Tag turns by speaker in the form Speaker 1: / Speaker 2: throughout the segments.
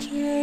Speaker 1: Trời.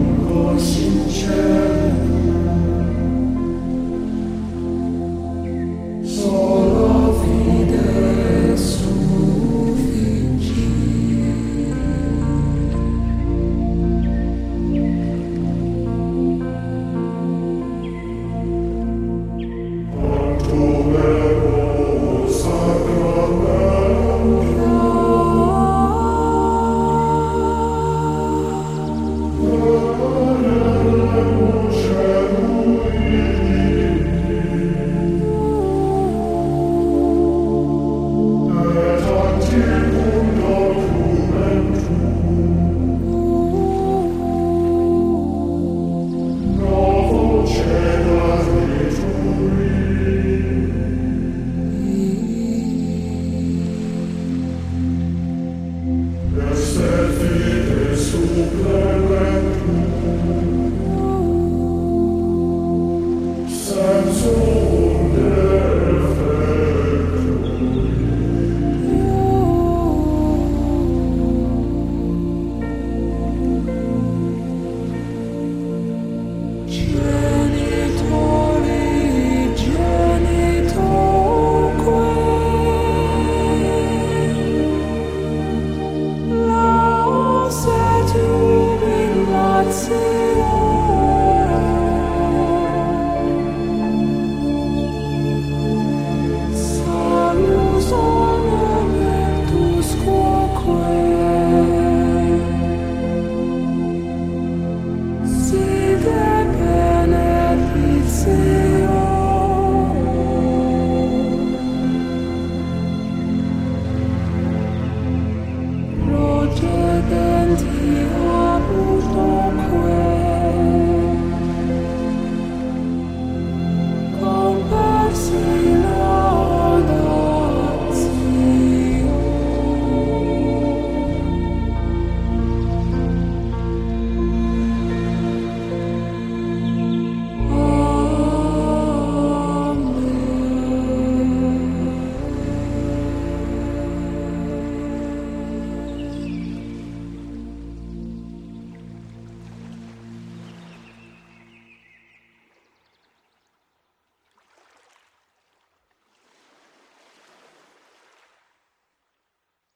Speaker 1: 如果星辰。identity.